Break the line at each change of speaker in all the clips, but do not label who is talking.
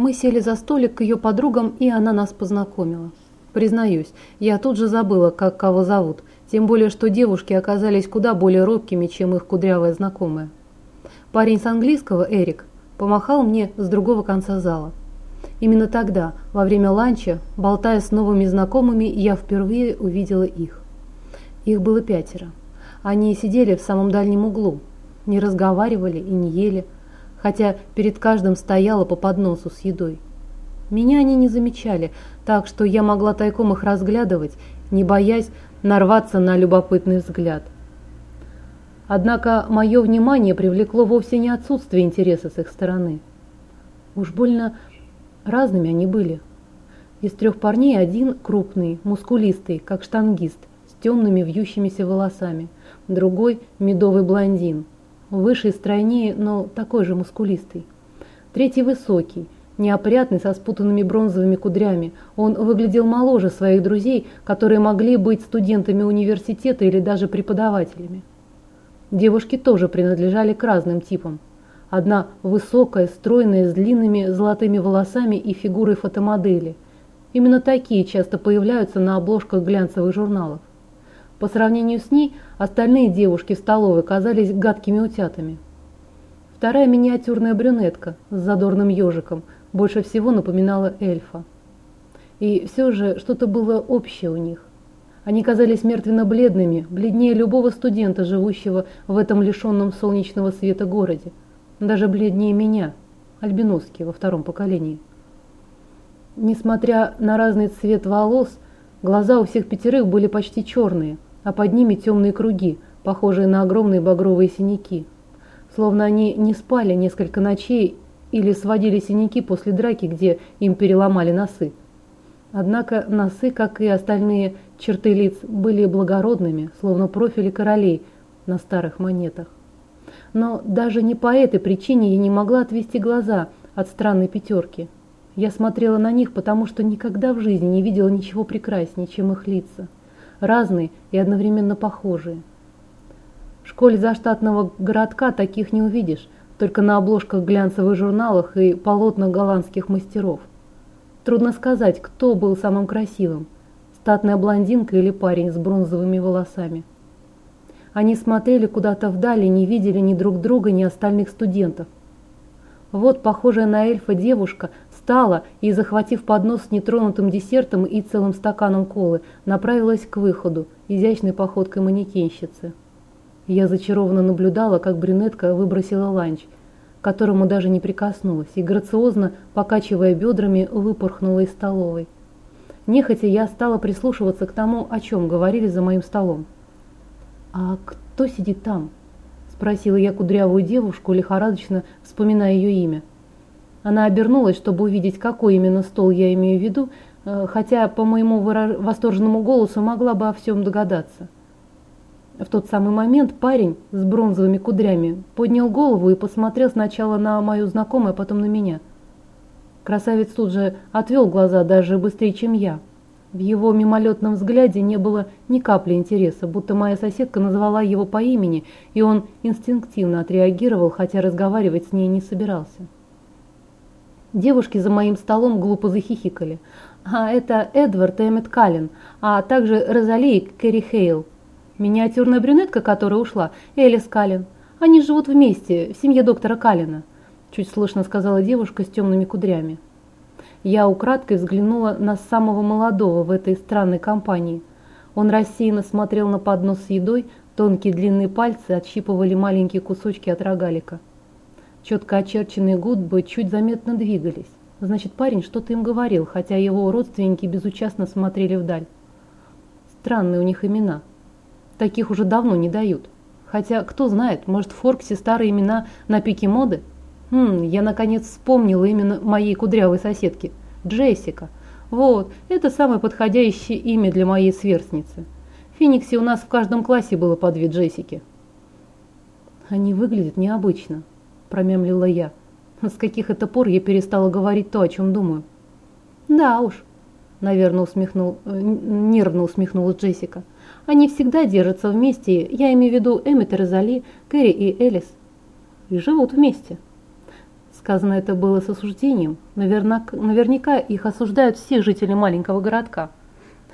Мы сели за столик к ее подругам, и она нас познакомила. Признаюсь, я тут же забыла, как кого зовут, тем более, что девушки оказались куда более робкими, чем их кудрявая знакомая. Парень с английского, Эрик, помахал мне с другого конца зала. Именно тогда, во время ланча, болтая с новыми знакомыми, я впервые увидела их. Их было пятеро. Они сидели в самом дальнем углу, не разговаривали и не ели, хотя перед каждым стояла по подносу с едой. Меня они не замечали, так что я могла тайком их разглядывать, не боясь нарваться на любопытный взгляд. Однако мое внимание привлекло вовсе не отсутствие интереса с их стороны. Уж больно разными они были. Из трех парней один крупный, мускулистый, как штангист, с темными вьющимися волосами, другой – медовый блондин, выше и стройнее, но такой же мускулистый. Третий высокий – неопрятный, со спутанными бронзовыми кудрями. Он выглядел моложе своих друзей, которые могли быть студентами университета или даже преподавателями. Девушки тоже принадлежали к разным типам. Одна высокая, стройная, с длинными золотыми волосами и фигурой фотомодели. Именно такие часто появляются на обложках глянцевых журналов. По сравнению с ней, остальные девушки в столовой казались гадкими утятами. Вторая миниатюрная брюнетка с задорным ежиком – больше всего напоминала эльфа. И все же что-то было общее у них. Они казались мертвенно-бледными, бледнее любого студента, живущего в этом лишенном солнечного света городе. Даже бледнее меня, альбиноски во втором поколении. Несмотря на разный цвет волос, глаза у всех пятерых были почти черные, а под ними темные круги, похожие на огромные багровые синяки. Словно они не спали несколько ночей или сводили синяки после драки, где им переломали носы. Однако носы, как и остальные черты лиц, были благородными, словно профили королей на старых монетах. Но даже не по этой причине я не могла отвести глаза от странной пятерки. Я смотрела на них, потому что никогда в жизни не видела ничего прекраснее, чем их лица. Разные и одновременно похожие. В школе заштатного городка таких не увидишь, только на обложках глянцевых журналах и полотнах голландских мастеров. Трудно сказать, кто был самым красивым – статная блондинка или парень с бронзовыми волосами. Они смотрели куда-то вдали, не видели ни друг друга, ни остальных студентов. Вот похожая на эльфа девушка встала и, захватив поднос с нетронутым десертом и целым стаканом колы, направилась к выходу, изящной походкой манекенщицы. Я зачарованно наблюдала, как брюнетка выбросила ланч, к которому даже не прикоснулась, и грациозно, покачивая бедрами, выпорхнула из столовой. Нехотя я стала прислушиваться к тому, о чем говорили за моим столом. «А кто сидит там?» – спросила я кудрявую девушку, лихорадочно вспоминая ее имя. Она обернулась, чтобы увидеть, какой именно стол я имею в виду, э, хотя по моему восторженному голосу могла бы о всем догадаться. В тот самый момент парень с бронзовыми кудрями поднял голову и посмотрел сначала на мою знакомую, а потом на меня. Красавец тут же отвел глаза даже быстрее, чем я. В его мимолетном взгляде не было ни капли интереса, будто моя соседка назвала его по имени, и он инстинктивно отреагировал, хотя разговаривать с ней не собирался. Девушки за моим столом глупо захихикали. А это Эдвард Эммет Каллен, а также Розали и Кэрри Хейл. Миниатюрная брюнетка, которая ушла, Элис Каллен. Они живут вместе, в семье доктора Каллена», – чуть слышно сказала девушка с темными кудрями. Я украдкой взглянула на самого молодого в этой странной компании. Он рассеянно смотрел на поднос с едой, тонкие длинные пальцы отщипывали маленькие кусочки от рогалика. Четко очерченные губы чуть заметно двигались. Значит, парень что-то им говорил, хотя его родственники безучастно смотрели вдаль. Странные у них имена – Таких уже давно не дают. Хотя, кто знает, может в Форксе старые имена на пике моды? Хм, я наконец вспомнила именно моей кудрявой соседки. Джессика. Вот, это самое подходящее имя для моей сверстницы. В Фениксе у нас в каждом классе было по две Джессики. Они выглядят необычно, промямлила я. С каких это пор я перестала говорить то, о чем думаю? Да уж, наверное, усмехнул, э, нервно усмехнулась Джессика. Они всегда держатся вместе, я имею в виду Эммет и Розали, Кэрри и Элис. И живут вместе. Сказано это было с осуждением. Наверняка, наверняка их осуждают все жители маленького городка.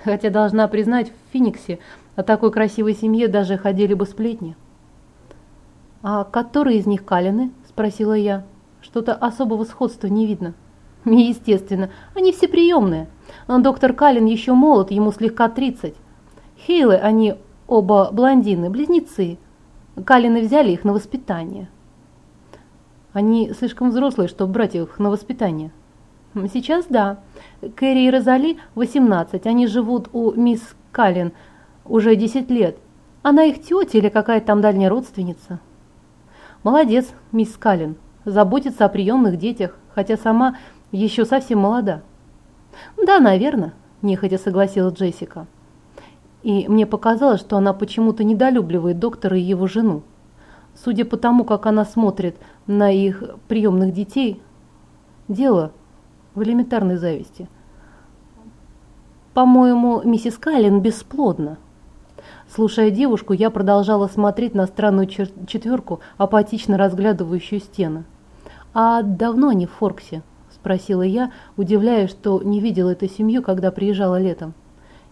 Хотя, должна признать, в Фениксе о такой красивой семье даже ходили бы сплетни. «А которые из них Калины?» – спросила я. «Что-то особого сходства не видно». «Естественно, они все приемные. Доктор Калин еще молод, ему слегка тридцать. Хейлы, они оба блондины, близнецы. Калины взяли их на воспитание». «Они слишком взрослые, чтобы брать их на воспитание». «Сейчас да. Кэрри и Розали 18, они живут у мисс Калин уже 10 лет. Она их тетя или какая-то там дальняя родственница». Молодец, мисс Каллен, заботится о приемных детях, хотя сама еще совсем молода. Да, наверное, нехотя согласилась Джессика. И мне показалось, что она почему-то недолюбливает доктора и его жену. Судя по тому, как она смотрит на их приемных детей, дело в элементарной зависти. По-моему, миссис Каллен бесплодна. Слушая девушку, я продолжала смотреть на странную четверку, апатично разглядывающую стены. «А давно они в Форксе?» – спросила я, удивляясь, что не видела эту семью, когда приезжала летом.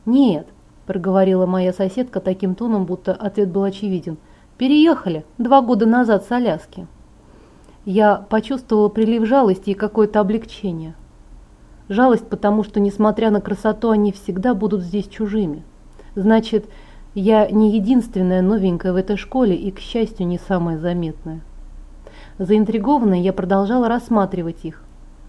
«Нет», – проговорила моя соседка таким тоном, будто ответ был очевиден. «Переехали два года назад с Аляски». Я почувствовала прилив жалости и какое-то облегчение. Жалость, потому что, несмотря на красоту, они всегда будут здесь чужими. Значит, я не единственная новенькая в этой школе и, к счастью, не самая заметная. Заинтригованная, я продолжала рассматривать их.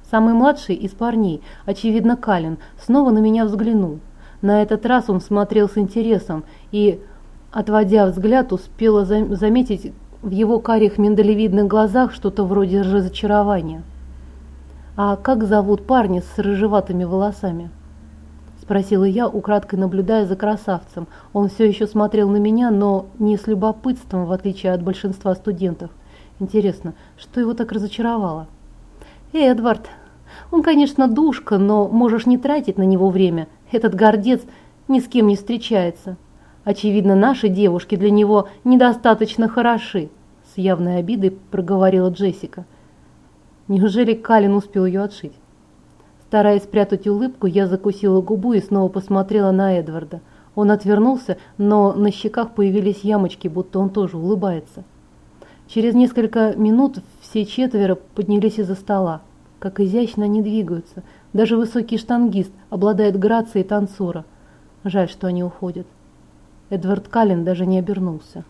Самый младший из парней, очевидно Калин, снова на меня взглянул. На этот раз он смотрел с интересом и, отводя взгляд, успела заметить в его карих миндалевидных глазах что-то вроде разочарования. «А как зовут парня с рыжеватыми волосами?» Спросила я, украдкой наблюдая за красавцем. Он все еще смотрел на меня, но не с любопытством, в отличие от большинства студентов. Интересно, что его так разочаровало? «Эдвард, он, конечно, душка, но можешь не тратить на него время. Этот гордец ни с кем не встречается. Очевидно, наши девушки для него недостаточно хороши», с явной обидой проговорила Джессика. Неужели Калин успел ее отшить? Стараясь спрятать улыбку, я закусила губу и снова посмотрела на Эдварда. Он отвернулся, но на щеках появились ямочки, будто он тоже улыбается. Через несколько минут все четверо поднялись из-за стола. Как изящно они двигаются. Даже высокий штангист обладает грацией танцора. Жаль, что они уходят. Эдвард Каллен даже не обернулся.